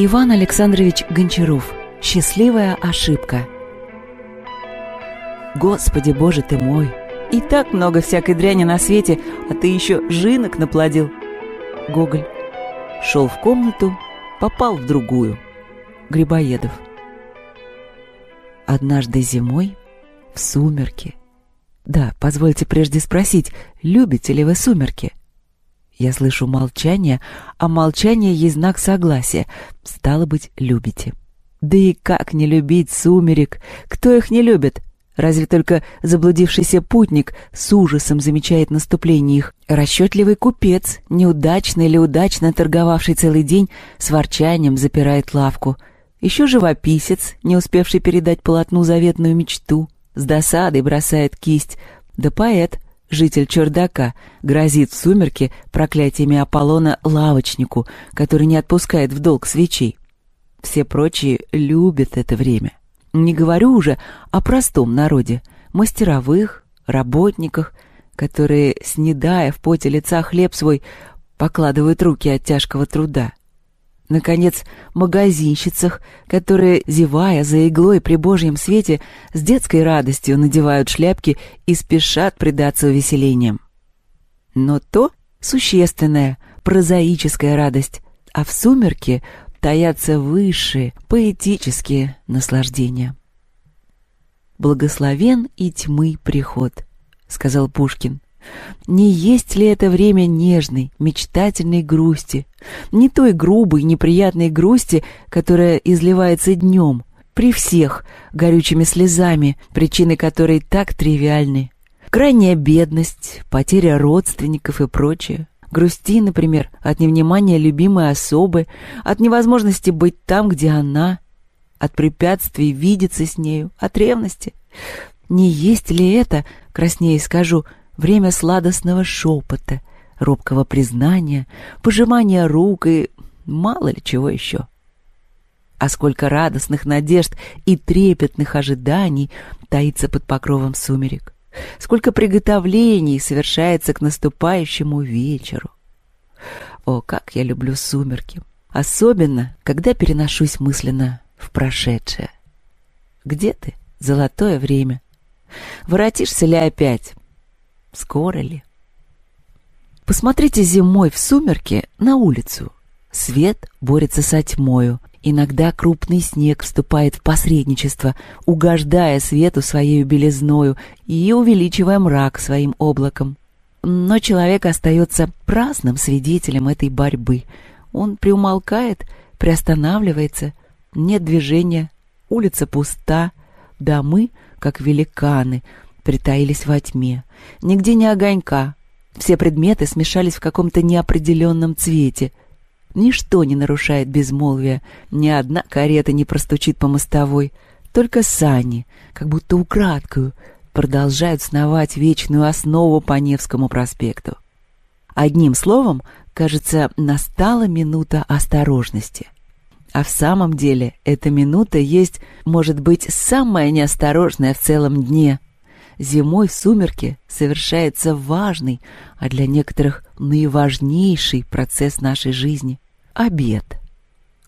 Иван Александрович Гончаров. Счастливая ошибка. Господи, боже ты мой! И так много всякой дряни на свете, а ты еще жинок наплодил. Гоголь. Шел в комнату, попал в другую. Грибоедов. Однажды зимой, в сумерки. Да, позвольте прежде спросить, любите ли вы сумерки? Я слышу молчание, а молчание есть знак согласия. Стало быть, любите. Да и как не любить сумерек? Кто их не любит? Разве только заблудившийся путник с ужасом замечает наступление их. Расчетливый купец, неудачно или удачно торговавший целый день, с ворчанием запирает лавку. Еще живописец, не успевший передать полотну заветную мечту, с досадой бросает кисть. Да поэт — Житель чердака грозит в сумерке проклятиями Аполлона лавочнику, который не отпускает в долг свечей. Все прочие любят это время. Не говорю уже о простом народе, мастеровых, работниках, которые, снедая в поте лица хлеб свой, покладывают руки от тяжкого труда. Наконец, магазинщицах, которые, зевая за иглой при божьем свете, с детской радостью надевают шляпки и спешат предаться увеселениям. Но то существенная, прозаическая радость, а в сумерке таятся высшие, поэтические наслаждения. «Благословен и тьмы приход», — сказал Пушкин. Не есть ли это время нежной, мечтательной грусти? Не той грубой, неприятной грусти, которая изливается днем, при всех, горючими слезами, причины которой так тривиальны. Крайняя бедность, потеря родственников и прочее. Грусти, например, от невнимания любимой особы, от невозможности быть там, где она, от препятствий видеться с нею, от ревности. Не есть ли это, краснее скажу, время сладостного шепота, робкого признания, пожимания рук и мало ли чего еще. А сколько радостных надежд и трепетных ожиданий таится под покровом сумерек. Сколько приготовлений совершается к наступающему вечеру. О, как я люблю сумерки! Особенно, когда переношусь мысленно в прошедшее. Где ты, золотое время? Воротишься ли опять? Скоро ли? Посмотрите зимой в сумерки на улицу. Свет борется со тьмою. Иногда крупный снег вступает в посредничество, угождая свету своей белизною и увеличивая мрак своим облаком. Но человек остается праздным свидетелем этой борьбы. Он приумолкает, приостанавливается, нет движения, улица пуста, домы, как великаны — притаились во тьме. Нигде не огонька. Все предметы смешались в каком-то неопределенном цвете. Ничто не нарушает безмолвия, ни одна карета не простучит по мостовой. Только сани, как будто украдкою, продолжают сновать вечную основу по Невскому проспекту. Одним словом, кажется, настала минута осторожности. А в самом деле эта минута есть, может быть, самая неосторожная в целом дне – зимой в сумерке совершается важный, а для некоторых наиважнейший процесс нашей жизни – обед.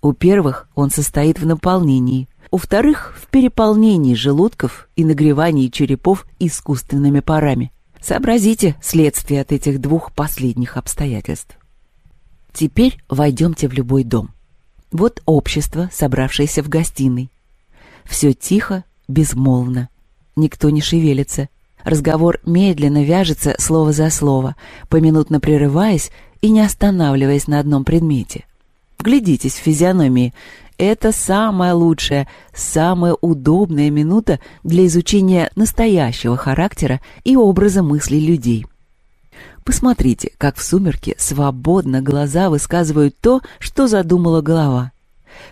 У первых он состоит в наполнении, у вторых – в переполнении желудков и нагревании черепов искусственными парами. Сообразите следствие от этих двух последних обстоятельств. Теперь войдемте в любой дом. Вот общество, собравшееся в гостиной. Все тихо, безмолвно. Никто не шевелится. Разговор медленно вяжется слово за слово, поминутно прерываясь и не останавливаясь на одном предмете. Вглядитесь в физиономии. Это самая лучшая, самая удобная минута для изучения настоящего характера и образа мыслей людей. Посмотрите, как в сумерке свободно глаза высказывают то, что задумала голова.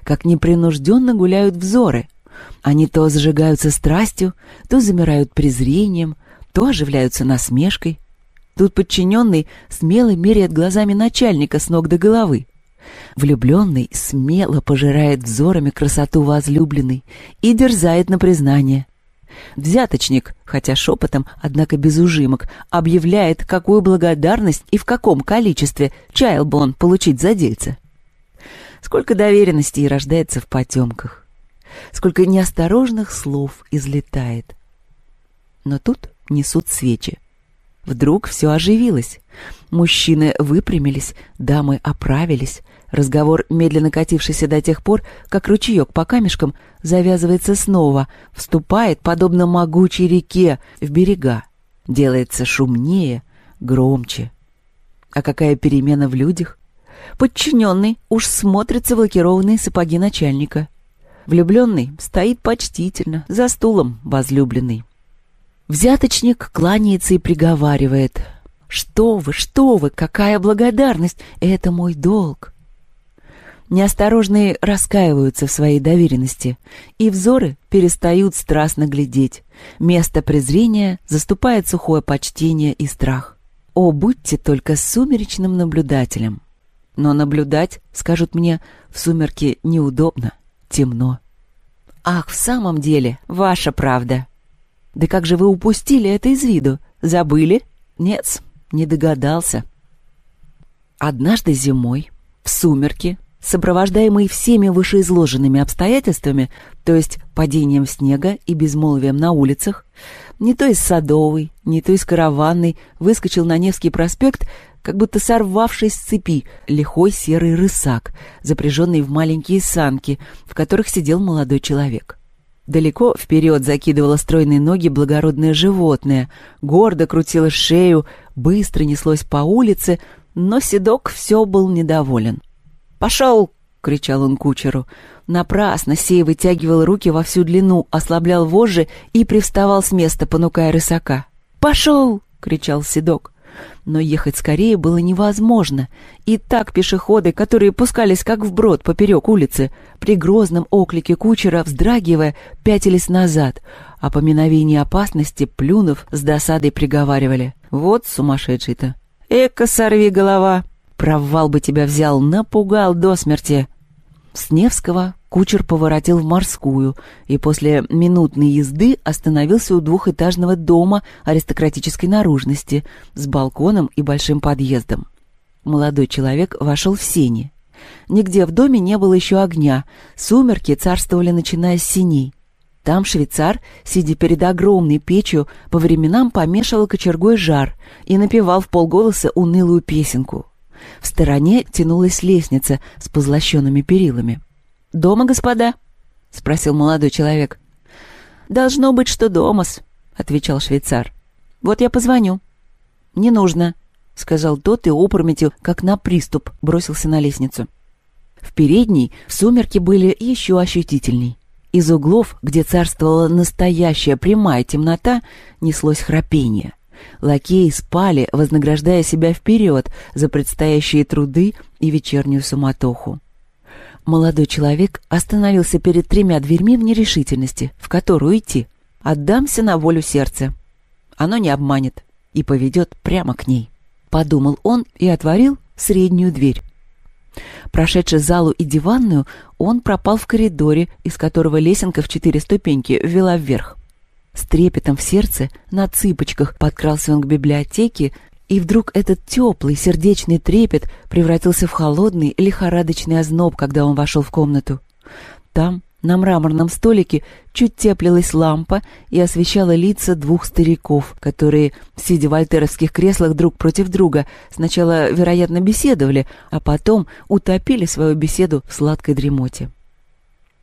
Как непринужденно гуляют взоры – они то зажигаются страстью, то замирают презрением, то оживляются насмешкой. Тут подчиненный смело меряет глазами начальника с ног до головы. Влюбленный смело пожирает взорами красоту возлюбленной и дерзает на признание. Взяточник, хотя шепотом, однако без ужимок, объявляет, какую благодарность и в каком количестве чаял бы он получить за дельца. Сколько доверенностей рождается в потемках сколько неосторожных слов излетает. Но тут несут свечи. Вдруг все оживилось. Мужчины выпрямились, дамы оправились. Разговор, медленно катившийся до тех пор, как ручеек по камешкам, завязывается снова, вступает, подобно могучей реке, в берега. Делается шумнее, громче. А какая перемена в людях? Подчиненный уж смотрится в лакированные сапоги начальника. Влюбленный стоит почтительно за стулом возлюбленный. Взяточник кланяется и приговаривает. «Что вы, что вы, какая благодарность! Это мой долг!» Неосторожные раскаиваются в своей доверенности, и взоры перестают страстно глядеть. Место презрения заступает сухое почтение и страх. О, будьте только сумеречным наблюдателем! Но наблюдать, скажут мне, в сумерке неудобно темно. «Ах, в самом деле, ваша правда!» «Да как же вы упустили это из виду? Забыли?» «Нет, не догадался». Однажды зимой, в сумерки, сопровождаемый всеми вышеизложенными обстоятельствами, то есть падением снега и безмолвием на улицах, не то из Садовой, не то из Караванной, выскочил на Невский проспект как будто сорвавшись с цепи, лихой серый рысак, запряженный в маленькие санки, в которых сидел молодой человек. Далеко вперед закидывало стройные ноги благородное животное, гордо крутило шею, быстро неслось по улице, но седок все был недоволен. «Пошел!» — кричал он кучеру. Напрасно сей вытягивал руки во всю длину, ослаблял вожжи и привставал с места, понукая рысака. «Пошел!» — кричал седок. Но ехать скорее было невозможно. И так пешеходы, которые пускались как вброд поперек улицы, при грозном оклике кучера, вздрагивая, пятились назад, а по миновении опасности, плюнув, с досадой приговаривали. «Вот сумасшедший-то!» «Эка, сорви голова!» «Провал бы тебя взял, напугал до смерти!» С Невского кучер поворотил в Морскую и после минутной езды остановился у двухэтажного дома аристократической наружности с балконом и большим подъездом. Молодой человек вошел в сени. Нигде в доме не было еще огня, сумерки царствовали, начиная с синей. Там швейцар, сидя перед огромной печью, по временам помешивал кочергой жар и напевал в полголоса унылую песенку — в стороне тянулась лестница с позлощенными перилами. «Дома, господа?» — спросил молодой человек. «Должно быть, что домас», — отвечал швейцар. «Вот я позвоню». «Не нужно», — сказал тот и опрометью, как на приступ, бросился на лестницу. В передней сумерки были еще ощутительней. Из углов, где царствовала настоящая прямая темнота, неслось храпение. Лакеи спали, вознаграждая себя вперед за предстоящие труды и вечернюю суматоху. Молодой человек остановился перед тремя дверьми в нерешительности, в которую идти. «Отдамся на волю сердца. Оно не обманет и поведет прямо к ней», — подумал он и отворил среднюю дверь. Прошедший залу и диванную, он пропал в коридоре, из которого лесенка в четыре ступеньки вела вверх. С трепетом в сердце на цыпочках подкрался он к библиотеке, и вдруг этот теплый, сердечный трепет превратился в холодный, лихорадочный озноб, когда он вошел в комнату. Там, на мраморном столике, чуть теплилась лампа и освещала лица двух стариков, которые, сидя в альтеровских креслах друг против друга, сначала, вероятно, беседовали, а потом утопили свою беседу в сладкой дремоте.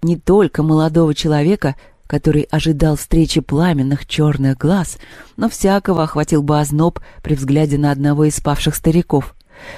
Не только молодого человека который ожидал встречи пламенных черных глаз, но всякого охватил бы озноб при взгляде на одного из спавших стариков.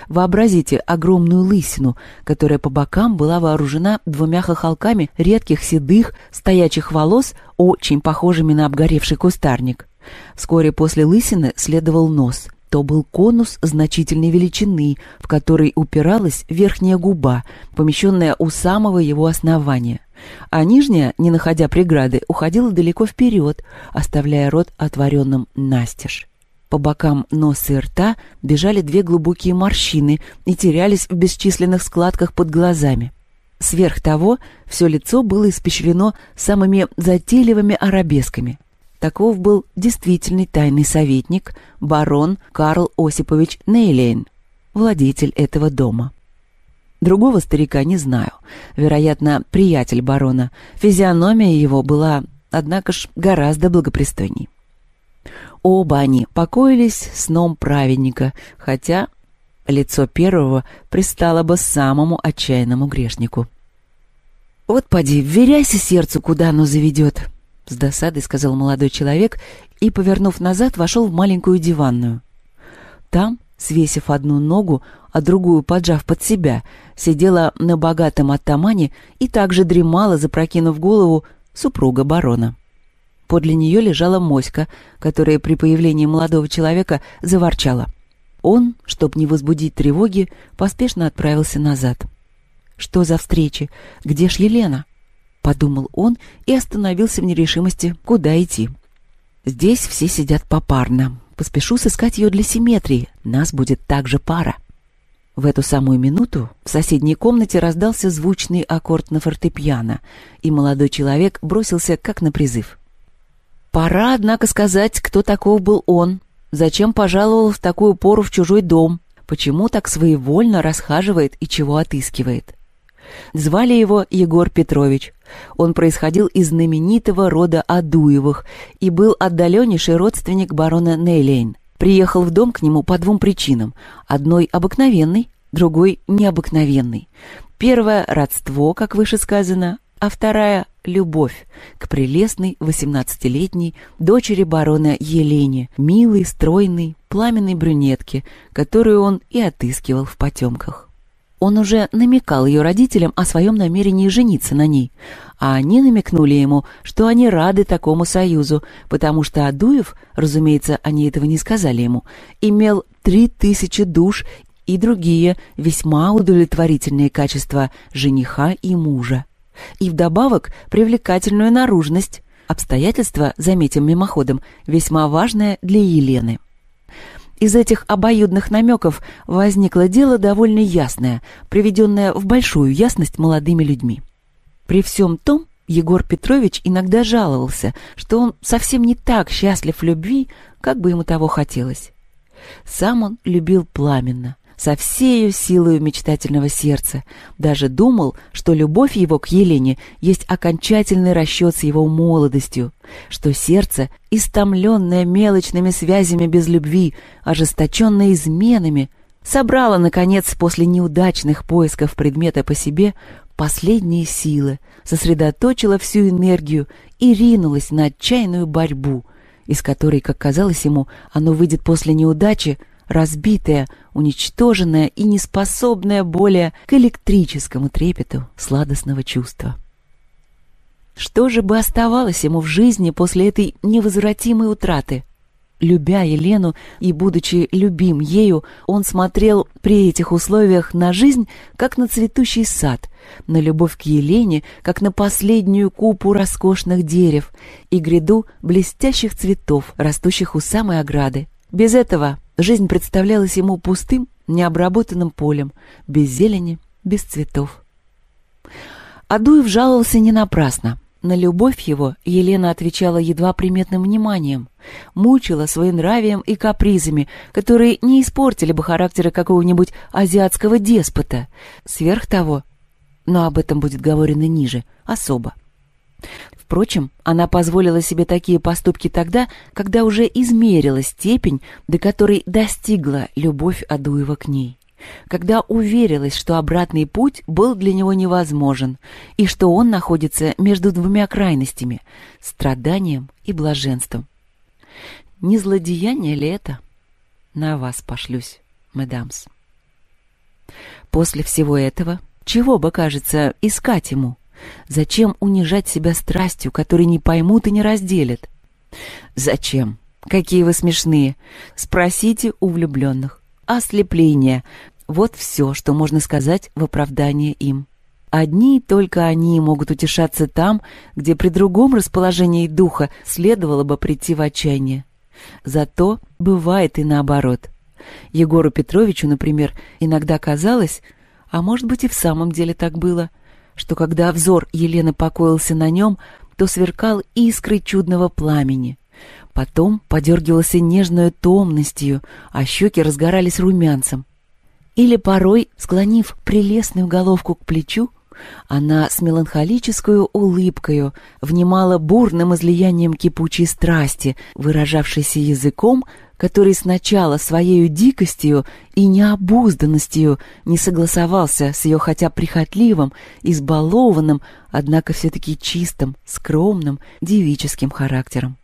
Вообразите огромную лысину, которая по бокам была вооружена двумя хохолками редких седых, стоячих волос, очень похожими на обгоревший кустарник. Вскоре после лысины следовал нос. То был конус значительной величины, в который упиралась верхняя губа, помещенная у самого его основания а нижняя, не находя преграды, уходила далеко вперед, оставляя рот отворенным настежь. По бокам носа и рта бежали две глубокие морщины и терялись в бесчисленных складках под глазами. Сверх того, все лицо было испещрено самыми затейливыми арабесками. Таков был действительный тайный советник, барон Карл Осипович Нейлейн, владетель этого дома. Другого старика не знаю. Вероятно, приятель барона. Физиономия его была, однако ж, гораздо благопристойней. Оба они покоились сном праведника, хотя лицо первого пристало бы самому отчаянному грешнику. «Вот поди, вверяйся сердцу, куда оно заведет», — с досадой сказал молодой человек и, повернув назад, вошел в маленькую диванную. Там, свесив одну ногу, а другую, поджав под себя, сидела на богатом оттамане и также дремала, запрокинув голову, супруга барона. Подле нее лежала моська, которая при появлении молодого человека заворчала. Он, чтобы не возбудить тревоги, поспешно отправился назад. «Что за встречи? Где ж Елена?» — подумал он и остановился в нерешимости, куда идти. «Здесь все сидят попарно. Поспешу сыскать ее для симметрии. Нас будет также пара». В эту самую минуту в соседней комнате раздался звучный аккорд на фортепиано, и молодой человек бросился как на призыв. «Пора, однако, сказать, кто таков был он, зачем пожаловал в такую пору в чужой дом, почему так своевольно расхаживает и чего отыскивает». Звали его Егор Петрович. Он происходил из знаменитого рода Адуевых и был отдаленнейший родственник барона Нейлейн. Приехал в дом к нему по двум причинам. Одной обыкновенной, другой необыкновенной. Первое – родство, как выше сказано, а вторая – любовь к прелестной 18-летней дочери барона Елене, милой, стройной, пламенной брюнетке, которую он и отыскивал в потемках. Он уже намекал ее родителям о своем намерении жениться на ней – а они намекнули ему, что они рады такому союзу, потому что Адуев, разумеется, они этого не сказали ему, имел три тысячи душ и другие весьма удовлетворительные качества жениха и мужа. И вдобавок привлекательную наружность. Обстоятельства, заметим мимоходом, весьма важное для Елены. Из этих обоюдных намеков возникло дело довольно ясное, приведенное в большую ясность молодыми людьми. При всем том, Егор Петрович иногда жаловался, что он совсем не так счастлив в любви, как бы ему того хотелось. Сам он любил пламенно, со всею силою мечтательного сердца, даже думал, что любовь его к Елене есть окончательный расчет с его молодостью, что сердце, истомленное мелочными связями без любви, ожесточенное изменами, собрало, наконец, после неудачных поисков предмета по себе последние силы, сосредоточила всю энергию и ринулась на отчаянную борьбу, из которой, как казалось ему, оно выйдет после неудачи, разбитое, уничтоженное и неспособное более к электрическому трепету сладостного чувства. Что же бы оставалось ему в жизни после этой невозвратимой утраты? Любя Елену и будучи любим ею, он смотрел при этих условиях на жизнь, как на цветущий сад, на любовь к Елене, как на последнюю купу роскошных дерев и гряду блестящих цветов, растущих у самой ограды. Без этого жизнь представлялась ему пустым, необработанным полем, без зелени, без цветов. Адуев жаловался не напрасно – на любовь его Елена отвечала едва приметным вниманием, мучила своим нравием и капризами, которые не испортили бы характера какого-нибудь азиатского деспота. Сверх того, но об этом будет говорено ниже, особо. Впрочем, она позволила себе такие поступки тогда, когда уже измерила степень, до которой достигла любовь Адуева к ней когда уверилась, что обратный путь был для него невозможен и что он находится между двумя крайностями – страданием и блаженством. Не злодеяние ли это? На вас пошлюсь, медамс. После всего этого, чего бы, кажется, искать ему? Зачем унижать себя страстью, которую не поймут и не разделят? Зачем? Какие вы смешные. Спросите у влюбленных. Ослепление. Вот все, что можно сказать в оправдание им. Одни только они могут утешаться там, где при другом расположении духа следовало бы прийти в отчаяние. Зато бывает и наоборот. Егору Петровичу, например, иногда казалось, а может быть и в самом деле так было, что когда взор Елены покоился на нем, то сверкал искры чудного пламени. Потом подергивался нежную томностью, а щеки разгорались румянцем или порой, склонив прелестную головку к плечу, она с меланхолической улыбкою внимала бурным излиянием кипучей страсти, выражавшейся языком, который сначала своей дикостью и необузданностью не согласовался с ее хотя прихотливым, избалованным, однако все-таки чистым, скромным, девическим характером.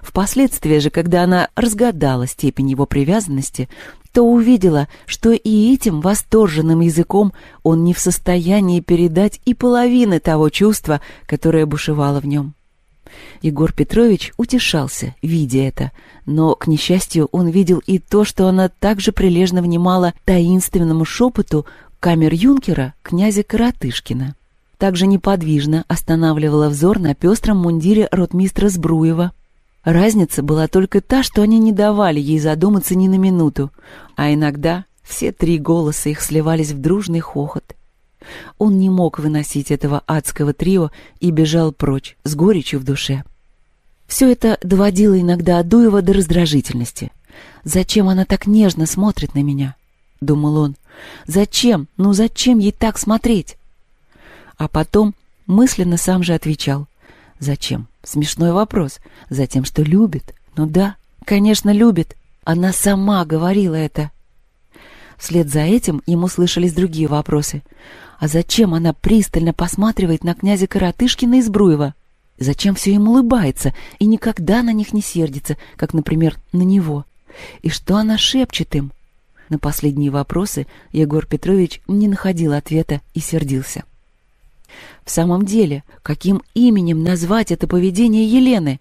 Впоследствии же, когда она разгадала степень его привязанности, то увидела, что и этим восторженным языком он не в состоянии передать и половины того чувства, которое бушевало в нем. Егор Петрович утешался, видя это, но, к несчастью, он видел и то, что она также прилежно внимала таинственному шепоту камер юнкера князя Коротышкина. Также неподвижно останавливала взор на пестром мундире ротмистра Сбруева, Разница была только та, что они не давали ей задуматься ни на минуту, а иногда все три голоса их сливались в дружный хохот. Он не мог выносить этого адского трио и бежал прочь с горечью в душе. Все это доводило иногда Адуева до раздражительности. «Зачем она так нежно смотрит на меня?» — думал он. «Зачем? Ну зачем ей так смотреть?» А потом мысленно сам же отвечал. Зачем? Смешной вопрос. Затем, что любит. Ну да, конечно, любит. Она сама говорила это. Вслед за этим ему слышались другие вопросы. А зачем она пристально посматривает на князя Коротышкина из Бруева? Зачем все им улыбается и никогда на них не сердится, как, например, на него? И что она шепчет им? На последние вопросы Егор Петрович не находил ответа и сердился. В самом деле, каким именем назвать это поведение Елены?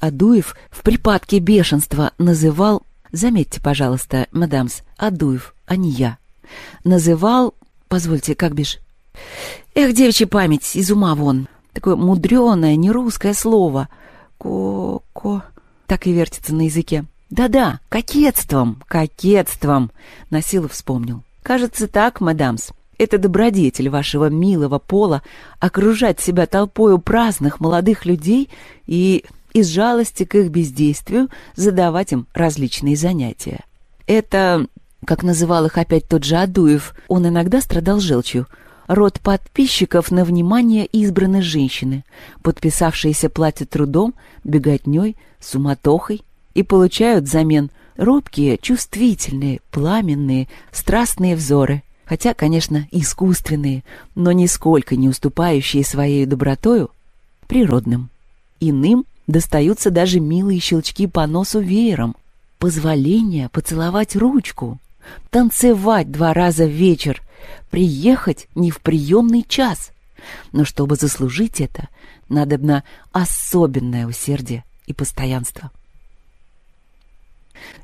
Адуев в припадке бешенства называл, заметьте, пожалуйста, мадамс, Адуев, а не я, называл, позвольте, как бишь? Эх, девичья память, из ума вон. Такое мудреное, нерусское слово. Ко-ко... Так и вертится на языке. Да-да, кокетством, кокетством, Насилов вспомнил. Кажется так, мадамс. Это добродетель вашего милого пола окружать себя толпою праздных молодых людей и из жалости к их бездействию задавать им различные занятия. Это, как называл их опять тот же Адуев, он иногда страдал желчью, род подписчиков на внимание избранной женщины, подписавшиеся платят трудом, беготней, суматохой и получают взамен робкие, чувствительные, пламенные, страстные взоры – хотя, конечно, искусственные, но нисколько не уступающие своей добротою природным. Иным достаются даже милые щелчки по носу веером, позволение поцеловать ручку, танцевать два раза в вечер, приехать не в приемный час. Но чтобы заслужить это, надо на особенное усердие и постоянство.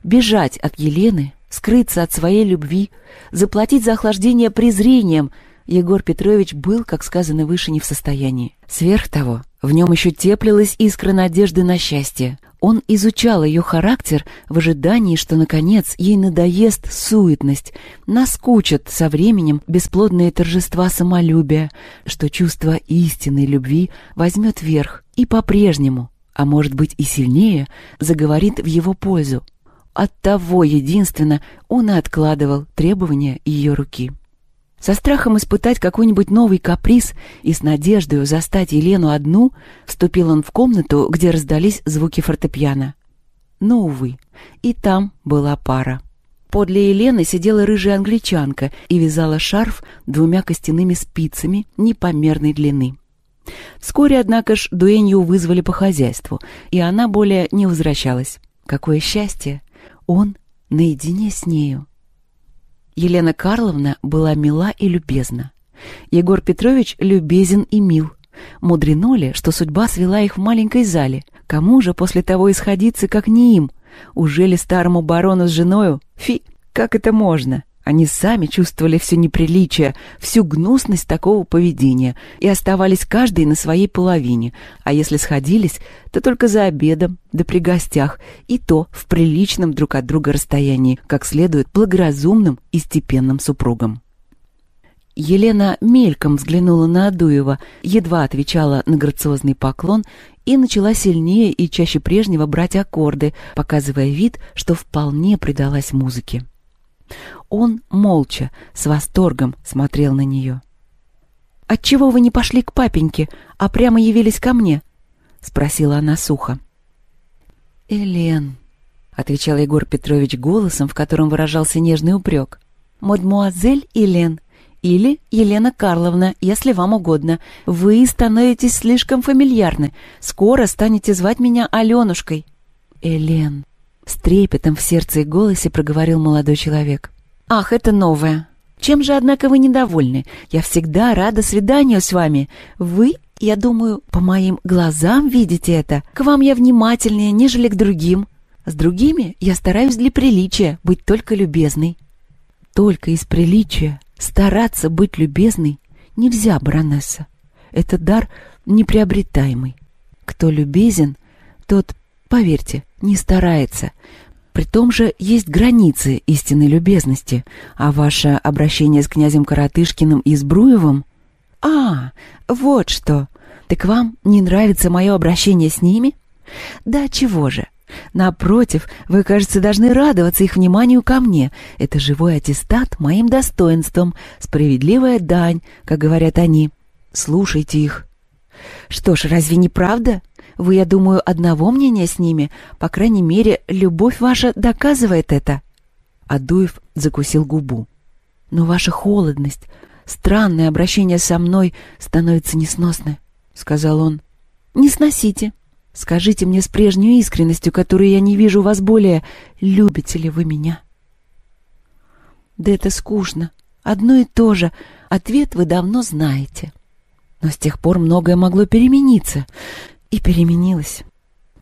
Бежать от Елены скрыться от своей любви, заплатить за охлаждение презрением, Егор Петрович был, как сказано выше, не в состоянии. Сверх того, в нем еще теплилась искра надежды на счастье. Он изучал ее характер в ожидании, что, наконец, ей надоест суетность, наскучат со временем бесплодные торжества самолюбия, что чувство истинной любви возьмет верх и по-прежнему, а может быть и сильнее, заговорит в его пользу. Оттого единственно он и откладывал требования ее руки. Со страхом испытать какой-нибудь новый каприз и с надеждой застать Елену одну, вступил он в комнату, где раздались звуки фортепиано. Но, увы, и там была пара. Подле Елены сидела рыжая англичанка и вязала шарф двумя костяными спицами непомерной длины. Вскоре, однако ж, Дуэнью вызвали по хозяйству, и она более не возвращалась. Какое счастье! он наедине с нею. Елена Карловна была мила и любезна. Егор Петрович любезен и мил. Мудрено ли, что судьба свела их в маленькой зале? Кому же после того исходиться, как не им? Уже ли старому барону с женою? Фи, как это можно? Они сами чувствовали все неприличие, всю гнусность такого поведения и оставались каждый на своей половине, а если сходились, то только за обедом, да при гостях, и то в приличном друг от друга расстоянии, как следует благоразумным и степенным супругам. Елена мельком взглянула на Адуева, едва отвечала на грациозный поклон и начала сильнее и чаще прежнего брать аккорды, показывая вид, что вполне предалась музыке. Он молча, с восторгом смотрел на нее. «Отчего вы не пошли к папеньке, а прямо явились ко мне?» — спросила она сухо. «Элен», — отвечал Егор Петрович голосом, в котором выражался нежный упрек, — «мадмуазель Элен или Елена Карловна, если вам угодно. Вы становитесь слишком фамильярны. Скоро станете звать меня Аленушкой». «Элен», — с трепетом в сердце и голосе проговорил молодой человек. «Ах, это новое. Чем же, однако, вы недовольны? Я всегда рада свиданию с вами. Вы, я думаю, по моим глазам видите это. К вам я внимательнее, нежели к другим. А с другими я стараюсь для приличия быть только любезной». «Только из приличия стараться быть любезной нельзя, баронесса. Это дар неприобретаемый. Кто любезен, тот, поверьте, не старается, при том же есть границы истинной любезности, а ваше обращение с князем Коротышкиным и с Бруевым... А, вот что! Так вам не нравится мое обращение с ними? Да чего же! Напротив, вы, кажется, должны радоваться их вниманию ко мне. Это живой аттестат моим достоинством, справедливая дань, как говорят они. Слушайте их. Что ж, разве не правда? Вы, я думаю, одного мнения с ними. По крайней мере, любовь ваша доказывает это». Адуев закусил губу. «Но ваша холодность, странное обращение со мной становится несносны», — сказал он. «Не сносите. Скажите мне с прежней искренностью, которую я не вижу у вас более, любите ли вы меня?» «Да это скучно. Одно и то же. Ответ вы давно знаете. Но с тех пор многое могло перемениться и переменилась.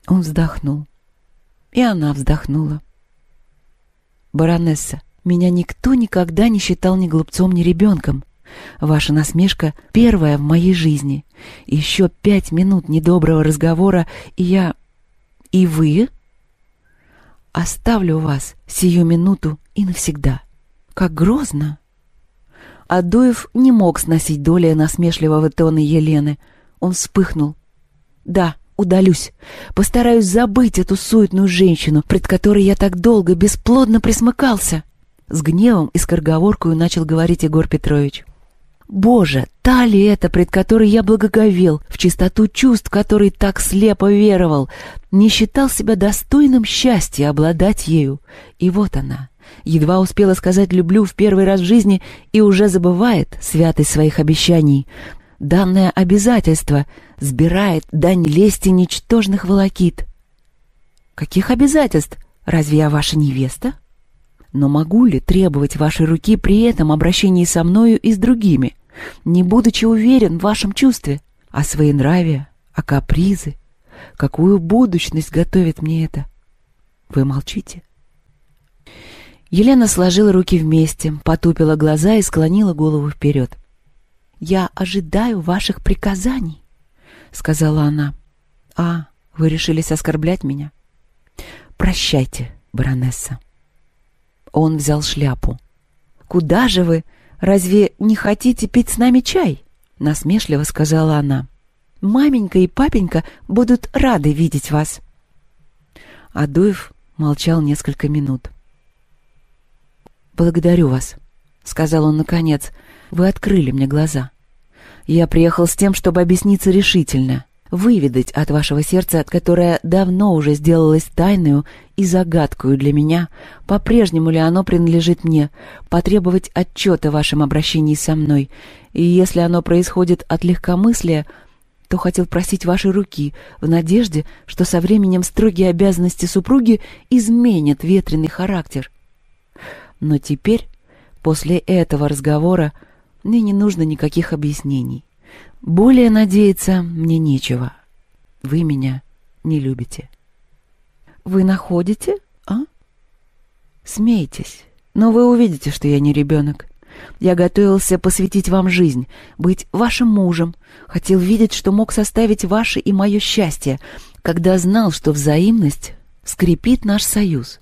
Он вздохнул. И она вздохнула. «Баронесса, меня никто никогда не считал ни глупцом, ни ребенком. Ваша насмешка первая в моей жизни. Еще пять минут недоброго разговора, и я... И вы? Оставлю вас сию минуту и навсегда. Как грозно!» Адуев не мог сносить доли насмешливого тона Елены. Он вспыхнул, да, удалюсь. Постараюсь забыть эту суетную женщину, пред которой я так долго бесплодно присмыкался. С гневом и скороговоркою начал говорить Егор Петрович. Боже, та ли это, пред которой я благоговел, в чистоту чувств, которой так слепо веровал, не считал себя достойным счастья обладать ею. И вот она, едва успела сказать «люблю» в первый раз в жизни и уже забывает святость своих обещаний, данное обязательство, сбирает дань лести ничтожных волокит. Каких обязательств? Разве я ваша невеста? Но могу ли требовать вашей руки при этом обращении со мною и с другими, не будучи уверен в вашем чувстве, а о своенравии, о а капризы? Какую будущность готовит мне это? Вы молчите. Елена сложила руки вместе, потупила глаза и склонила голову вперед я ожидаю ваших приказаний», — сказала она. «А, вы решились оскорблять меня?» «Прощайте, баронесса». Он взял шляпу. «Куда же вы? Разве не хотите пить с нами чай?» — насмешливо сказала она. «Маменька и папенька будут рады видеть вас». Адуев молчал несколько минут. «Благодарю вас», — сказал он наконец. «Вы открыли мне глаза». Я приехал с тем, чтобы объясниться решительно, выведать от вашего сердца, которое давно уже сделалось тайную и загадкую для меня, по-прежнему ли оно принадлежит мне, потребовать отчета о вашем обращении со мной, и если оно происходит от легкомыслия, то хотел просить вашей руки, в надежде, что со временем строгие обязанности супруги изменят ветреный характер. Но теперь, после этого разговора, мне не нужно никаких объяснений. Более надеяться мне нечего. Вы меня не любите. Вы находите, а? Смейтесь, но вы увидите, что я не ребенок. Я готовился посвятить вам жизнь, быть вашим мужем, хотел видеть, что мог составить ваше и мое счастье, когда знал, что взаимность скрепит наш союз.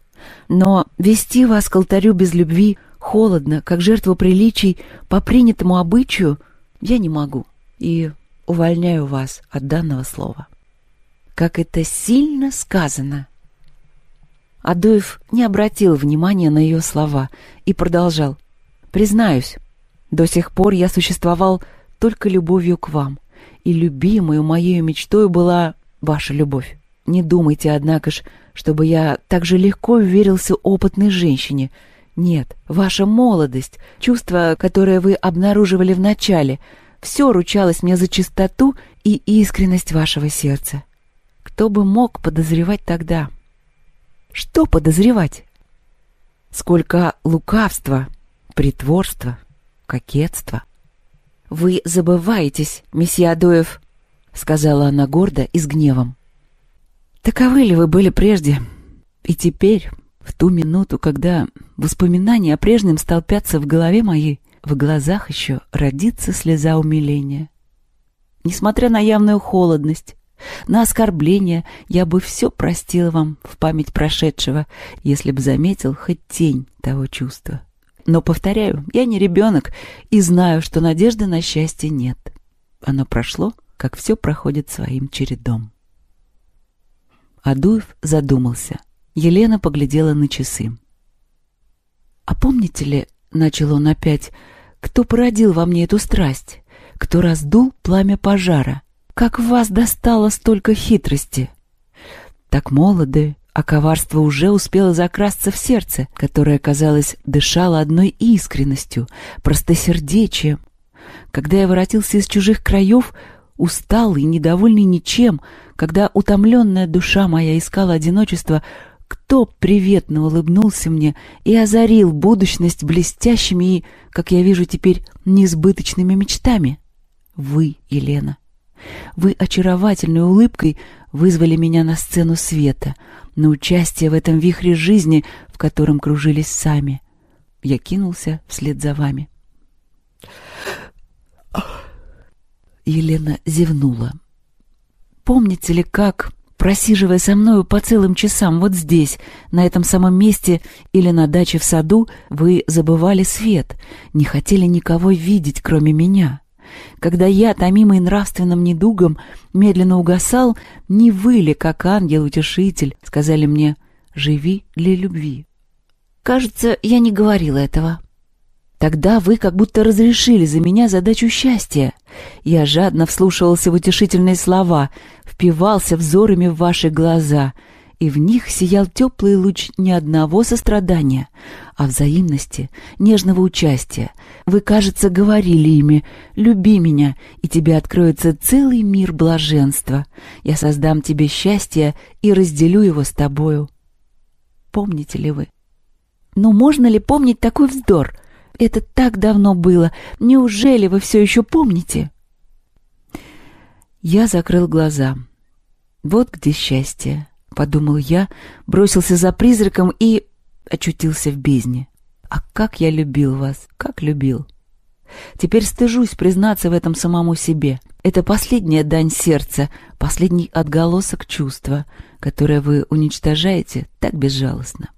Но вести вас к алтарю без любви — холодно, как жертва приличий, по принятому обычаю, я не могу и увольняю вас от данного слова. Как это сильно сказано! Адуев не обратил внимания на ее слова и продолжал. «Признаюсь, до сих пор я существовал только любовью к вам, и любимой моей мечтой была ваша любовь. Не думайте, однако ж, чтобы я так же легко уверился опытной женщине — нет, ваша молодость, чувство, которое вы обнаруживали вначале, все ручалось мне за чистоту и искренность вашего сердца. Кто бы мог подозревать тогда? Что подозревать? Сколько лукавства, притворства, кокетства. Вы забываетесь, месье Адоев, сказала она гордо и с гневом. Таковы ли вы были прежде? И теперь в ту минуту, когда воспоминания о прежнем столпятся в голове моей, в глазах еще родится слеза умиления. Несмотря на явную холодность, на оскорбление, я бы все простила вам в память прошедшего, если бы заметил хоть тень того чувства. Но, повторяю, я не ребенок и знаю, что надежды на счастье нет. Оно прошло, как все проходит своим чередом. Адуев задумался — Елена поглядела на часы. «А помните ли, — начал он опять, — кто породил во мне эту страсть, кто раздул пламя пожара? Как в вас достало столько хитрости? Так молоды, а коварство уже успело закрасться в сердце, которое, казалось, дышало одной искренностью, простосердечием. Когда я воротился из чужих краев, усталый, недовольный ничем, когда утомленная душа моя искала одиночество — кто приветно улыбнулся мне и озарил будущность блестящими и, как я вижу теперь, несбыточными мечтами? Вы, Елена. Вы очаровательной улыбкой вызвали меня на сцену света, на участие в этом вихре жизни, в котором кружились сами. Я кинулся вслед за вами. Елена зевнула. Помните ли, как просиживая со мною по целым часам вот здесь, на этом самом месте или на даче в саду, вы забывали свет, не хотели никого видеть, кроме меня. Когда я, томимый нравственным недугом, медленно угасал, не вы ли, как ангел-утешитель, сказали мне «Живи для любви». Кажется, я не говорила этого. Тогда вы как будто разрешили за меня задачу счастья. Я жадно вслушивался в утешительные слова, впивался взорами в ваши глаза, и в них сиял теплый луч не одного сострадания, а взаимности, нежного участия. Вы, кажется, говорили ими «люби меня, и тебе откроется целый мир блаженства. Я создам тебе счастье и разделю его с тобою». Помните ли вы? Но можно ли помнить такой вздор? Это так давно было. Неужели вы все еще помните?» Я закрыл глаза. «Вот где счастье», — подумал я, бросился за призраком и очутился в бездне. «А как я любил вас, как любил!» Теперь стыжусь признаться в этом самому себе. Это последняя дань сердца, последний отголосок чувства, которое вы уничтожаете так безжалостно.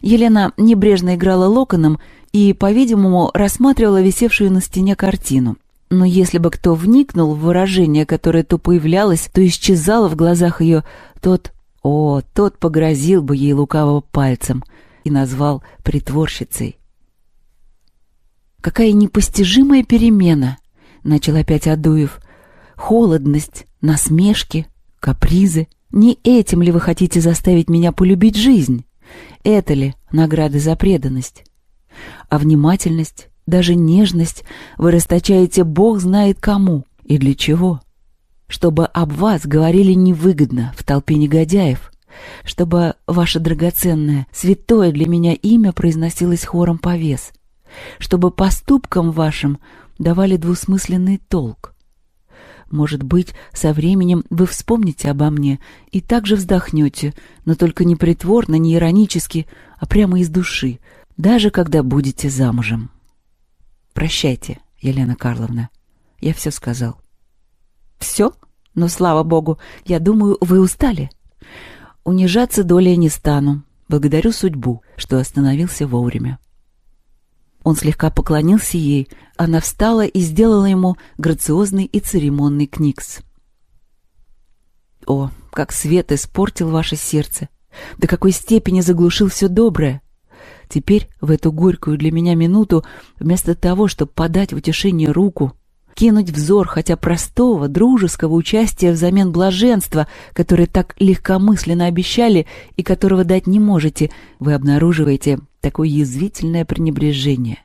Елена небрежно играла локоном и, по-видимому, рассматривала висевшую на стене картину но если бы кто вникнул в выражение, которое то появлялось, то исчезало в глазах ее, тот, о, тот погрозил бы ей лукаво пальцем и назвал притворщицей. «Какая непостижимая перемена!» — начал опять Адуев. «Холодность, насмешки, капризы. Не этим ли вы хотите заставить меня полюбить жизнь? Это ли награды за преданность? А внимательность, даже нежность вы расточаете бог знает кому и для чего. Чтобы об вас говорили невыгодно в толпе негодяев, чтобы ваше драгоценное, святое для меня имя произносилось хором повес, чтобы поступкам вашим давали двусмысленный толк. Может быть, со временем вы вспомните обо мне и также вздохнете, но только не притворно, не иронически, а прямо из души, даже когда будете замужем. Прощайте, Елена Карловна. Я все сказал. Все? Но, ну, слава богу, я думаю, вы устали. Унижаться долей не стану. Благодарю судьбу, что остановился вовремя. Он слегка поклонился ей, она встала и сделала ему грациозный и церемонный кникс. «О, как свет испортил ваше сердце! До какой степени заглушил все доброе! Теперь, в эту горькую для меня минуту, вместо того, чтобы подать в утешение руку, кинуть взор хотя простого, дружеского участия взамен блаженства, которое так легкомысленно обещали и которого дать не можете, вы обнаруживаете такое язвительное пренебрежение.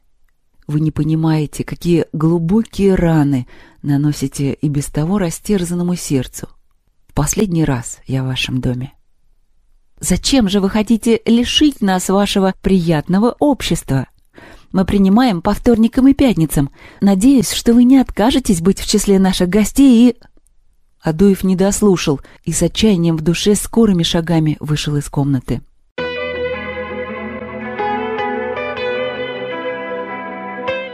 Вы не понимаете, какие глубокие раны наносите и без того растерзанному сердцу. В последний раз я в вашем доме. Зачем же вы хотите лишить нас вашего приятного общества? Мы принимаем по вторникам и пятницам. Надеюсь, что вы не откажетесь быть в числе наших гостей и...» Адуев не дослушал и с отчаянием в душе скорыми шагами вышел из комнаты.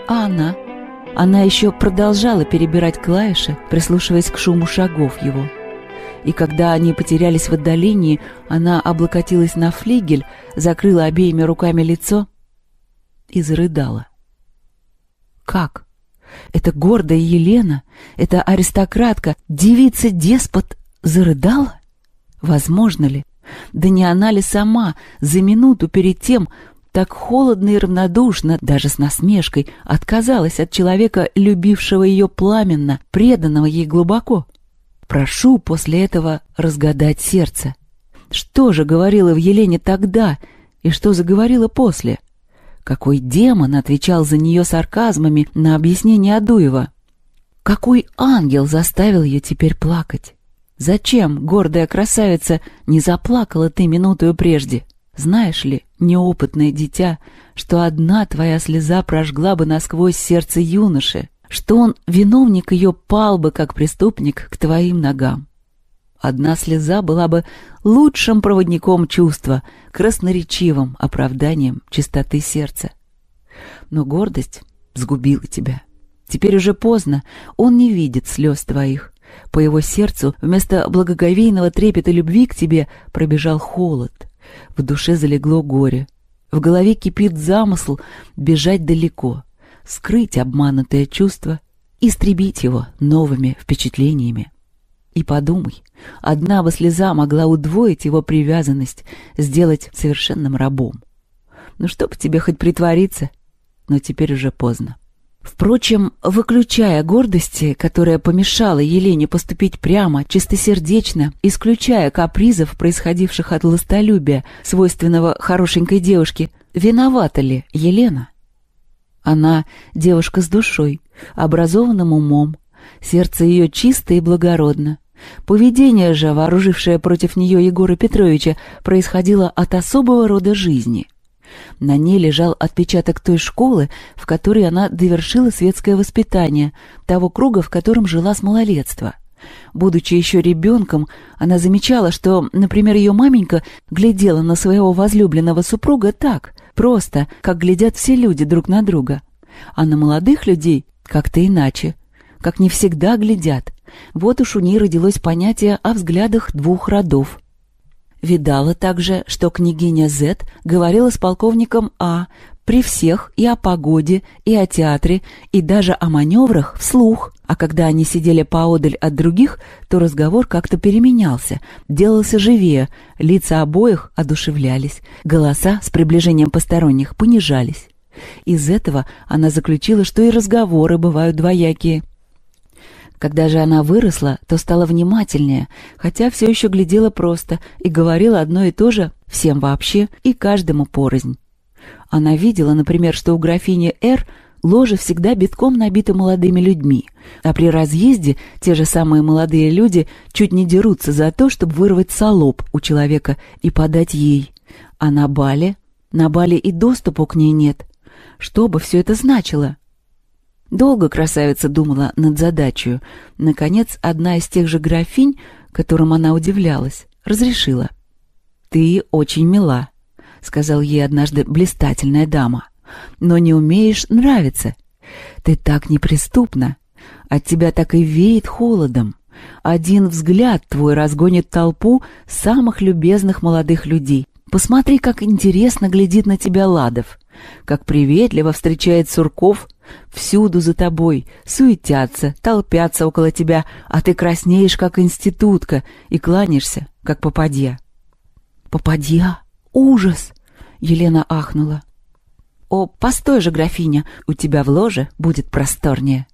А она? Она еще продолжала перебирать клавиши, прислушиваясь к шуму шагов его и когда они потерялись в отдалении, она облокотилась на флигель, закрыла обеими руками лицо и зарыдала. Как? Это гордая Елена, эта аристократка, девица-деспот зарыдала? Возможно ли? Да не она ли сама за минуту перед тем так холодно и равнодушно, даже с насмешкой, отказалась от человека, любившего ее пламенно, преданного ей глубоко? прошу после этого разгадать сердце. Что же говорила в Елене тогда и что заговорила после? Какой демон отвечал за нее сарказмами на объяснение Адуева? Какой ангел заставил ее теперь плакать? Зачем, гордая красавица, не заплакала ты минутую прежде? Знаешь ли, неопытное дитя, что одна твоя слеза прожгла бы насквозь сердце юноши? что он, виновник ее, пал бы, как преступник, к твоим ногам. Одна слеза была бы лучшим проводником чувства, красноречивым оправданием чистоты сердца. Но гордость сгубила тебя. Теперь уже поздно, он не видит слез твоих. По его сердцу вместо благоговейного трепета любви к тебе пробежал холод. В душе залегло горе. В голове кипит замысл бежать далеко скрыть обманутое чувство, истребить его новыми впечатлениями. И подумай, одна бы слеза могла удвоить его привязанность, сделать совершенным рабом. Ну, чтоб тебе хоть притвориться, но теперь уже поздно. Впрочем, выключая гордости, которая помешала Елене поступить прямо, чистосердечно, исключая капризов, происходивших от властолюбия, свойственного хорошенькой девушке, виновата ли Елена? Она девушка с душой, образованным умом. Сердце ее чисто и благородно. Поведение же, вооружившее против нее Егора Петровича, происходило от особого рода жизни. На ней лежал отпечаток той школы, в которой она довершила светское воспитание, того круга, в котором жила с малолетства. Будучи еще ребенком, она замечала, что, например, ее маменька глядела на своего возлюбленного супруга так, просто, как глядят все люди друг на друга. А на молодых людей как-то иначе, как не всегда глядят. Вот уж у ней родилось понятие о взглядах двух родов. Видала также, что княгиня З говорила с полковником А при всех и о погоде, и о театре, и даже о маневрах вслух. А когда они сидели поодаль от других, то разговор как-то переменялся, делался живее, лица обоих одушевлялись, голоса с приближением посторонних понижались. Из этого она заключила, что и разговоры бывают двоякие. Когда же она выросла, то стала внимательнее, хотя все еще глядела просто и говорила одно и то же всем вообще и каждому порознь. Она видела, например, что у графини Р ложе всегда битком набито молодыми людьми – а при разъезде те же самые молодые люди чуть не дерутся за то, чтобы вырвать солоб у человека и подать ей. А на бале? На бале и доступа к ней нет. Что бы все это значило? Долго красавица думала над задачей. Наконец, одна из тех же графинь, которым она удивлялась, разрешила. «Ты очень мила», — сказал ей однажды блистательная дама, — «но не умеешь нравиться. Ты так неприступна. От тебя так и веет холодом. Один взгляд твой разгонит толпу самых любезных молодых людей. Посмотри, как интересно глядит на тебя Ладов, как приветливо встречает Сурков, всюду за тобой, суетятся, толпятся около тебя, а ты краснеешь, как институтка, и кланяешься, как попадья. «Попадья? Ужас!» — Елена ахнула. «О, постой же, графиня, у тебя в ложе будет просторнее!»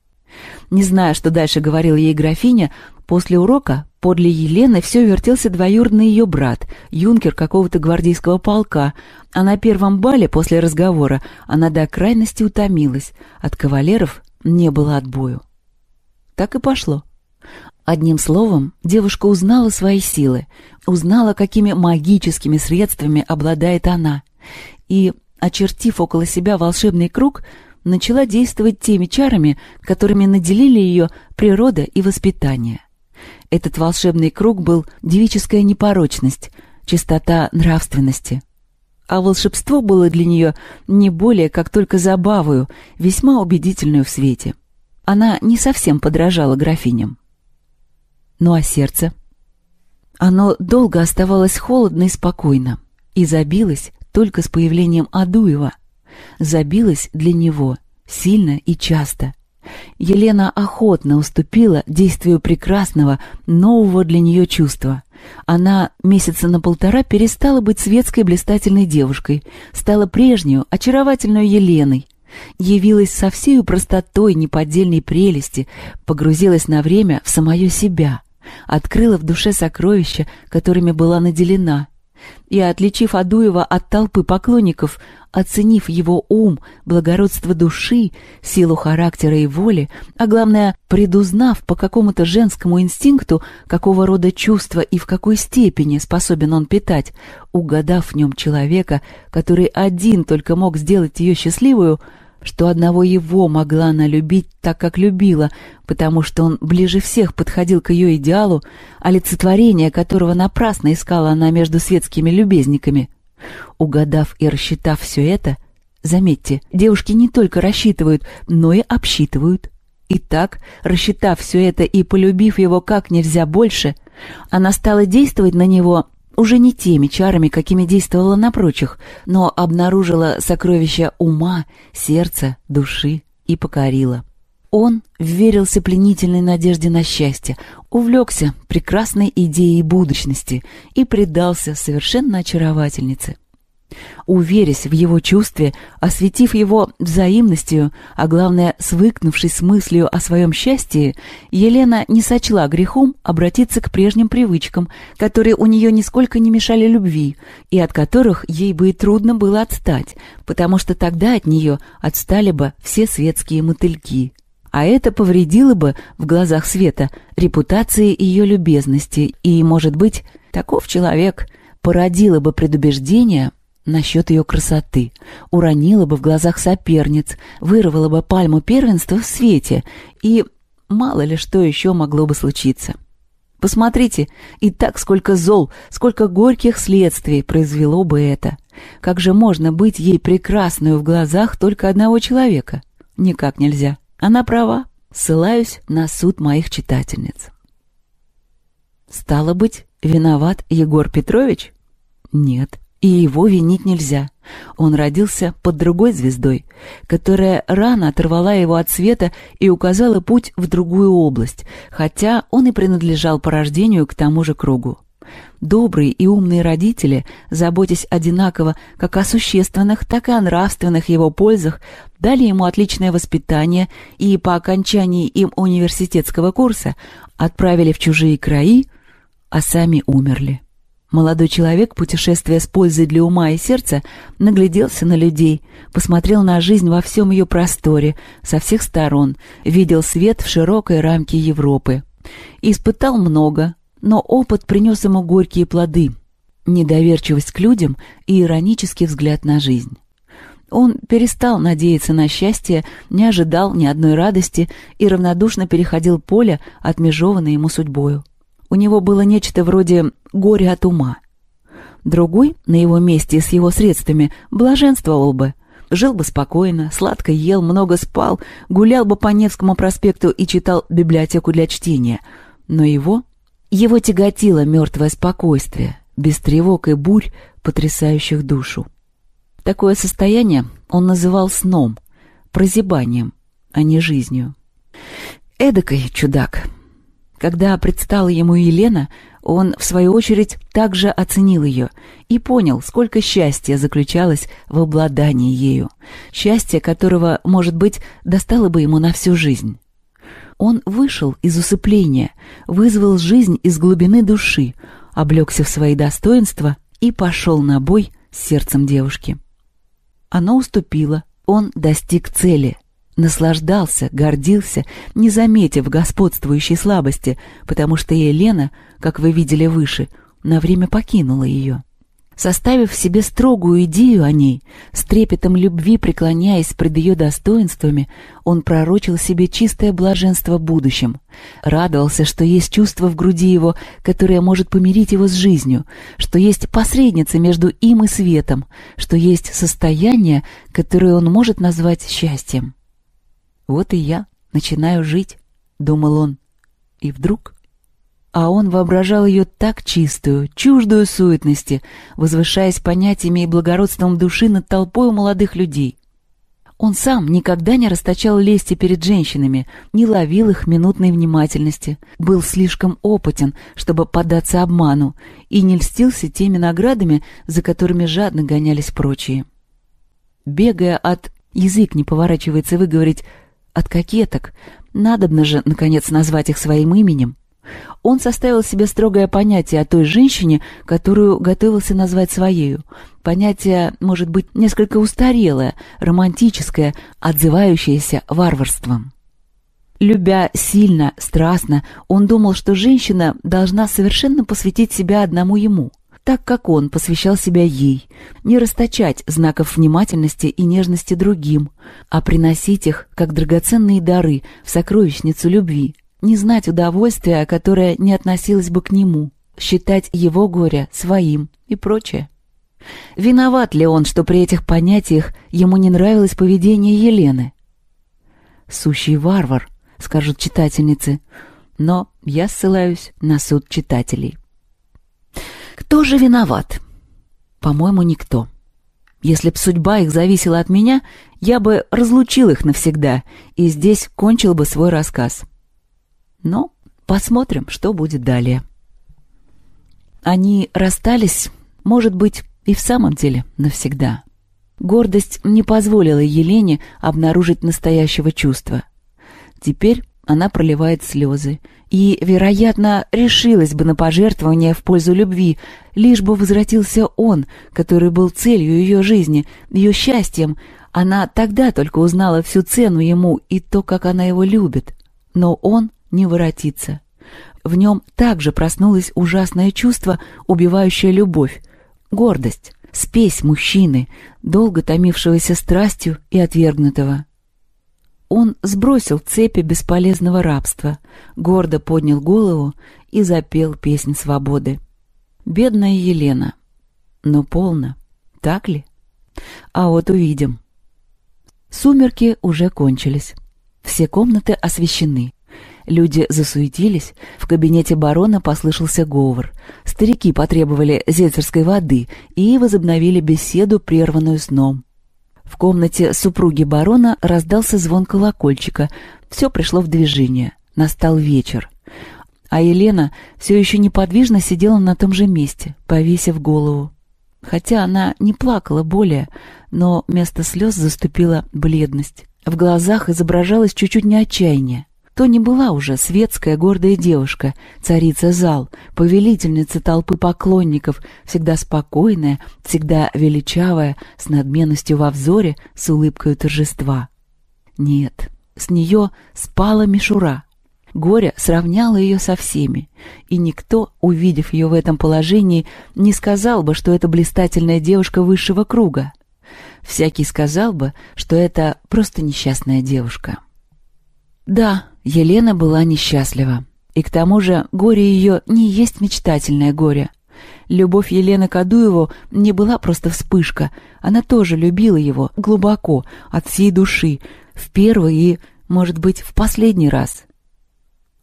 Не зная, что дальше говорила ей графиня, после урока подле Елены все вертелся двоюродный ее брат, юнкер какого-то гвардейского полка, а на первом бале после разговора она до крайности утомилась, от кавалеров не было отбою. Так и пошло. Одним словом, девушка узнала свои силы, узнала, какими магическими средствами обладает она. И, очертив около себя волшебный круг, начала действовать теми чарами, которыми наделили ее природа и воспитание. Этот волшебный круг был девическая непорочность, чистота нравственности. А волшебство было для нее не более, как только забавою, весьма убедительную в свете. Она не совсем подражала графиням. Ну а сердце? Оно долго оставалось холодно и спокойно и забилось только с появлением Адуева, забилась для него сильно и часто. Елена охотно уступила действию прекрасного, нового для нее чувства. Она месяца на полтора перестала быть светской блистательной девушкой, стала прежнюю, очаровательной Еленой, явилась со всею простотой неподдельной прелести, погрузилась на время в самое себя, открыла в душе сокровища, которыми была наделена, и, отличив Адуева от толпы поклонников, оценив его ум, благородство души, силу характера и воли, а главное, предузнав по какому-то женскому инстинкту, какого рода чувства и в какой степени способен он питать, угадав в нем человека, который один только мог сделать ее счастливую – что одного его могла она любить так, как любила, потому что он ближе всех подходил к ее идеалу, олицетворение которого напрасно искала она между светскими любезниками. Угадав и рассчитав все это, заметьте, девушки не только рассчитывают, но и обсчитывают. Итак, рассчитав все это и полюбив его как нельзя больше, она стала действовать на него уже не теми чарами, какими действовала на прочих, но обнаружила сокровища ума, сердца, души и покорила. Он верился пленительной надежде на счастье, увлекся прекрасной идеей будущности и предался совершенно очаровательнице. Уверясь в его чувстве, осветив его взаимностью, а главное, свыкнувшись с мыслью о своем счастье, Елена не сочла грехом обратиться к прежним привычкам, которые у нее нисколько не мешали любви, и от которых ей бы и трудно было отстать, потому что тогда от нее отстали бы все светские мотыльки. А это повредило бы в глазах Света репутации ее любезности и, может быть, таков человек – породило бы предубеждение, насчет ее красоты, уронила бы в глазах соперниц, вырвала бы пальму первенства в свете, и мало ли что еще могло бы случиться. Посмотрите, и так сколько зол, сколько горьких следствий произвело бы это. Как же можно быть ей прекрасную в глазах только одного человека? Никак нельзя. Она права. Ссылаюсь на суд моих читательниц. Стало быть, виноват Егор Петрович? Нет. И его винить нельзя. Он родился под другой звездой, которая рано оторвала его от света и указала путь в другую область, хотя он и принадлежал по рождению к тому же кругу. Добрые и умные родители, заботясь одинаково как о существенных, так и о нравственных его пользах, дали ему отличное воспитание и по окончании им университетского курса отправили в чужие краи, а сами умерли. Молодой человек, путешествуя с пользой для ума и сердца, нагляделся на людей, посмотрел на жизнь во всем ее просторе, со всех сторон, видел свет в широкой рамке Европы. Испытал много, но опыт принес ему горькие плоды, недоверчивость к людям и иронический взгляд на жизнь. Он перестал надеяться на счастье, не ожидал ни одной радости и равнодушно переходил поле, отмежованное ему судьбою. У него было нечто вроде горя от ума. Другой, на его месте с его средствами, блаженствовал бы. Жил бы спокойно, сладко ел, много спал, гулял бы по Невскому проспекту и читал библиотеку для чтения. Но его... Его тяготило мертвое спокойствие, без тревог и бурь, потрясающих душу. Такое состояние он называл сном, прозябанием, а не жизнью. Эдакой чудак, когда предстала ему Елена, он, в свою очередь, также оценил ее и понял, сколько счастья заключалось в обладании ею, счастье которого, может быть, достало бы ему на всю жизнь. Он вышел из усыпления, вызвал жизнь из глубины души, облегся в свои достоинства и пошел на бой с сердцем девушки. Оно уступило, он достиг цели — наслаждался, гордился, не заметив господствующей слабости, потому что Елена, как вы видели выше, на время покинула ее. Составив себе строгую идею о ней, с трепетом любви преклоняясь пред ее достоинствами, он пророчил себе чистое блаженство будущем, Радовался, что есть чувство в груди его, которое может помирить его с жизнью, что есть посредница между им и светом, что есть состояние, которое он может назвать счастьем. «Вот и я начинаю жить», — думал он. И вдруг... А он воображал ее так чистую, чуждую суетности, возвышаясь понятиями и благородством души над толпой молодых людей. Он сам никогда не расточал лести перед женщинами, не ловил их минутной внимательности, был слишком опытен, чтобы поддаться обману, и не льстился теми наградами, за которыми жадно гонялись прочие. Бегая от «язык не поворачивается выговорить» от кокеток. Надобно же, наконец, назвать их своим именем. Он составил себе строгое понятие о той женщине, которую готовился назвать своею. Понятие, может быть, несколько устарелое, романтическое, отзывающееся варварством. Любя сильно, страстно, он думал, что женщина должна совершенно посвятить себя одному ему так как он посвящал себя ей, не расточать знаков внимательности и нежности другим, а приносить их, как драгоценные дары, в сокровищницу любви, не знать удовольствия, которое не относилось бы к нему, считать его горе своим и прочее. Виноват ли он, что при этих понятиях ему не нравилось поведение Елены? «Сущий варвар», — скажут читательницы, но я ссылаюсь на суд читателей. Кто же виноват? По-моему, никто. Если б судьба их зависела от меня, я бы разлучил их навсегда, и здесь кончил бы свой рассказ. Но посмотрим, что будет далее. Они расстались, может быть, и в самом деле навсегда. Гордость не позволила Елене обнаружить настоящего чувства. Теперь она проливает слезы и, вероятно, решилась бы на пожертвование в пользу любви, лишь бы возвратился он, который был целью ее жизни, ее счастьем. Она тогда только узнала всю цену ему и то, как она его любит. Но он не воротится. В нем также проснулось ужасное чувство, убивающее любовь, гордость, спесь мужчины, долго томившегося страстью и отвергнутого. Он сбросил цепи бесполезного рабства, гордо поднял голову и запел песнь свободы. «Бедная Елена». Но полно, так ли? А вот увидим. Сумерки уже кончились. Все комнаты освещены. Люди засуетились, в кабинете барона послышался говор. Старики потребовали зельцерской воды и возобновили беседу, прерванную сном. В комнате супруги барона раздался звон колокольчика. Все пришло в движение. Настал вечер. А Елена все еще неподвижно сидела на том же месте, повесив голову. Хотя она не плакала более, но вместо слез заступила бледность. В глазах изображалось чуть-чуть не отчаяние то не была уже светская гордая девушка, царица зал, повелительница толпы поклонников, всегда спокойная, всегда величавая, с надменностью во взоре, с улыбкой торжества. Нет, с нее спала мишура. Горе сравняло ее со всеми, и никто, увидев ее в этом положении, не сказал бы, что это блистательная девушка высшего круга. Всякий сказал бы, что это просто несчастная девушка. Да, Елена была несчастлива. И к тому же горе ее не есть мечтательное горе. Любовь Елены к Адуеву не была просто вспышка. Она тоже любила его глубоко, от всей души, в первый и, может быть, в последний раз.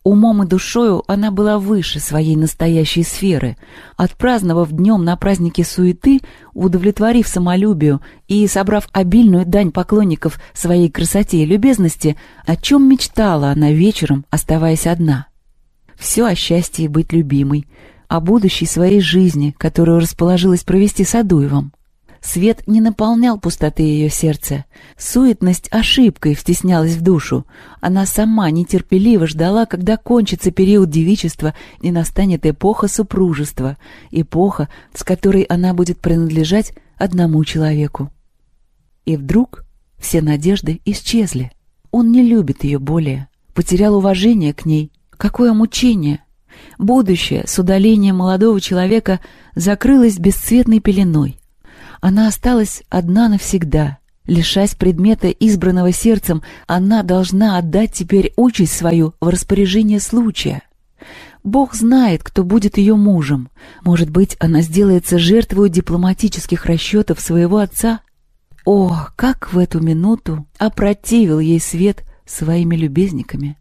Умом и душою она была выше своей настоящей сферы. Отпраздновав днем на празднике суеты, удовлетворив самолюбию и собрав обильную дань поклонников своей красоте и любезности, о чем мечтала она вечером, оставаясь одна? Все о счастье быть любимой, о будущей своей жизни, которую расположилась провести с Адуевым. Свет не наполнял пустоты ее сердца. Суетность ошибкой втеснялась в душу. Она сама нетерпеливо ждала, когда кончится период девичества и настанет эпоха супружества, эпоха, с которой она будет принадлежать одному человеку. И вдруг все надежды исчезли. Он не любит ее более, потерял уважение к ней. Какое мучение! Будущее с удалением молодого человека закрылось бесцветной пеленой — она осталась одна навсегда. Лишась предмета, избранного сердцем, она должна отдать теперь участь свою в распоряжение случая. Бог знает, кто будет ее мужем. Может быть, она сделается жертвой дипломатических расчетов своего отца? О, как в эту минуту опротивил ей свет своими любезниками.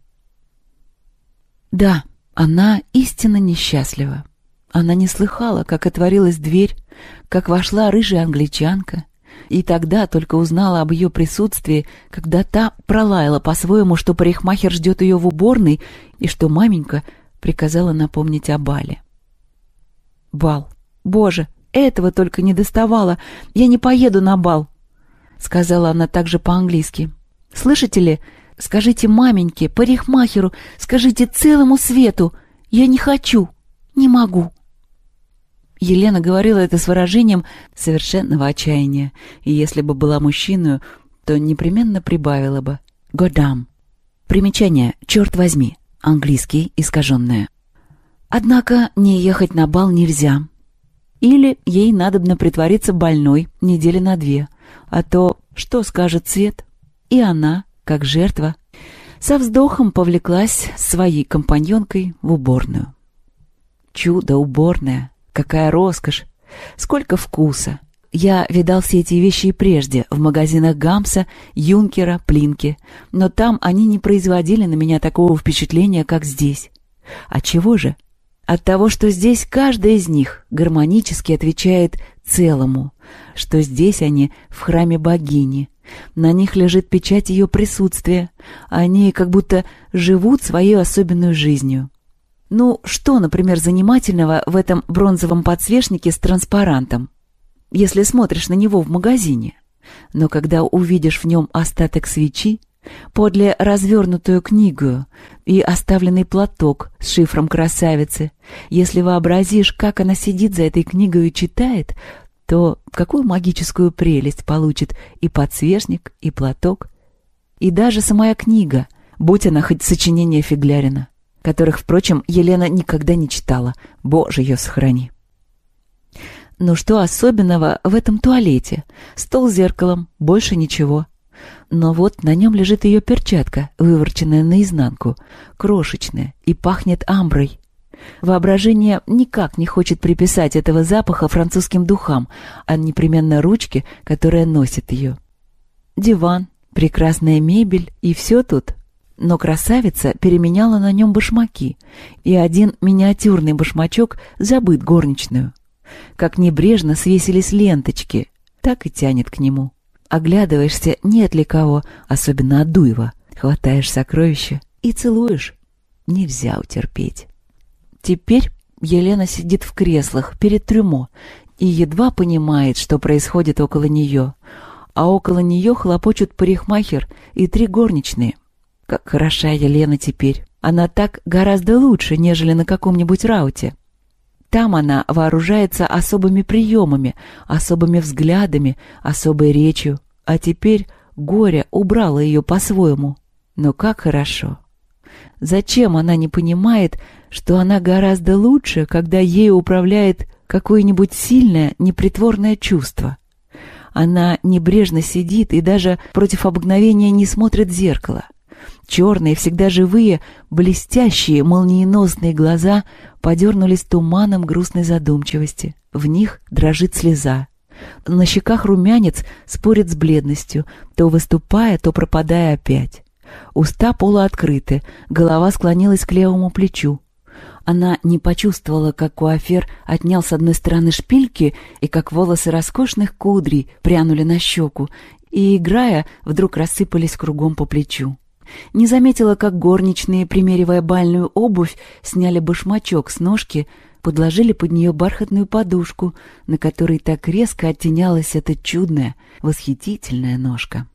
Да, она истинно несчастлива. Она не слыхала, как отворилась дверь, как вошла рыжая англичанка, и тогда только узнала об ее присутствии, когда та пролаяла по-своему, что парикмахер ждет ее в уборной и что маменька приказала напомнить о бале. «Бал! Боже, этого только не доставало! Я не поеду на бал!» — сказала она также по-английски. «Слышите ли? Скажите маменьке, парикмахеру, скажите целому свету! Я не хочу! Не могу!» Елена говорила это с выражением совершенного отчаяния, и если бы была мужчиной, то непременно прибавила бы «Годам». Примечание «Черт возьми» — английский искаженное. Однако не ехать на бал нельзя. Или ей надобно притвориться больной недели на две, а то что скажет цвет, И она, как жертва, со вздохом повлеклась своей компаньонкой в уборную. Чудо уборная! Какая роскошь! Сколько вкуса! Я видал все эти вещи и прежде, в магазинах Гамса, Юнкера, Плинки, но там они не производили на меня такого впечатления, как здесь. А чего же? От того, что здесь каждая из них гармонически отвечает целому, что здесь они в храме богини. На них лежит печать ее присутствия, они как будто живут своей особенной жизнью. Ну, что, например, занимательного в этом бронзовом подсвечнике с транспарантом, если смотришь на него в магазине? Но когда увидишь в нем остаток свечи, подле развернутую книгу и оставленный платок с шифром красавицы, если вообразишь, как она сидит за этой книгой и читает, то какую магическую прелесть получит и подсвечник, и платок, и даже самая книга, будь она хоть сочинение Фиглярина которых, впрочем, Елена никогда не читала. Боже ее сохрани. Ну что особенного в этом туалете? Стол с зеркалом, больше ничего. Но вот на нем лежит ее перчатка, выворченная наизнанку, крошечная и пахнет амброй. Воображение никак не хочет приписать этого запаха французским духам, а непременно ручке, которая носит ее. Диван, прекрасная мебель и все тут но красавица переменяла на нем башмаки, и один миниатюрный башмачок забыт горничную. Как небрежно свесились ленточки, так и тянет к нему. Оглядываешься, нет ли кого, особенно Адуева, хватаешь сокровища и целуешь. Нельзя утерпеть. Теперь Елена сидит в креслах перед трюмо и едва понимает, что происходит около нее. А около нее хлопочут парикмахер и три горничные — как хороша Елена теперь. Она так гораздо лучше, нежели на каком-нибудь рауте. Там она вооружается особыми приемами, особыми взглядами, особой речью. А теперь горе убрало ее по-своему. Но как хорошо. Зачем она не понимает, что она гораздо лучше, когда ею управляет какое-нибудь сильное, непритворное чувство? Она небрежно сидит и даже против обыкновения не смотрит в зеркало — Черные, всегда живые, блестящие, молниеносные глаза подернулись туманом грустной задумчивости. В них дрожит слеза. На щеках румянец спорит с бледностью, то выступая, то пропадая опять. Уста полооткрыты, голова склонилась к левому плечу. Она не почувствовала, как куафер отнял с одной стороны шпильки и как волосы роскошных кудрей прянули на щеку, и, играя, вдруг рассыпались кругом по плечу не заметила, как горничные, примеривая бальную обувь, сняли башмачок с ножки, подложили под нее бархатную подушку, на которой так резко оттенялась эта чудная, восхитительная ножка.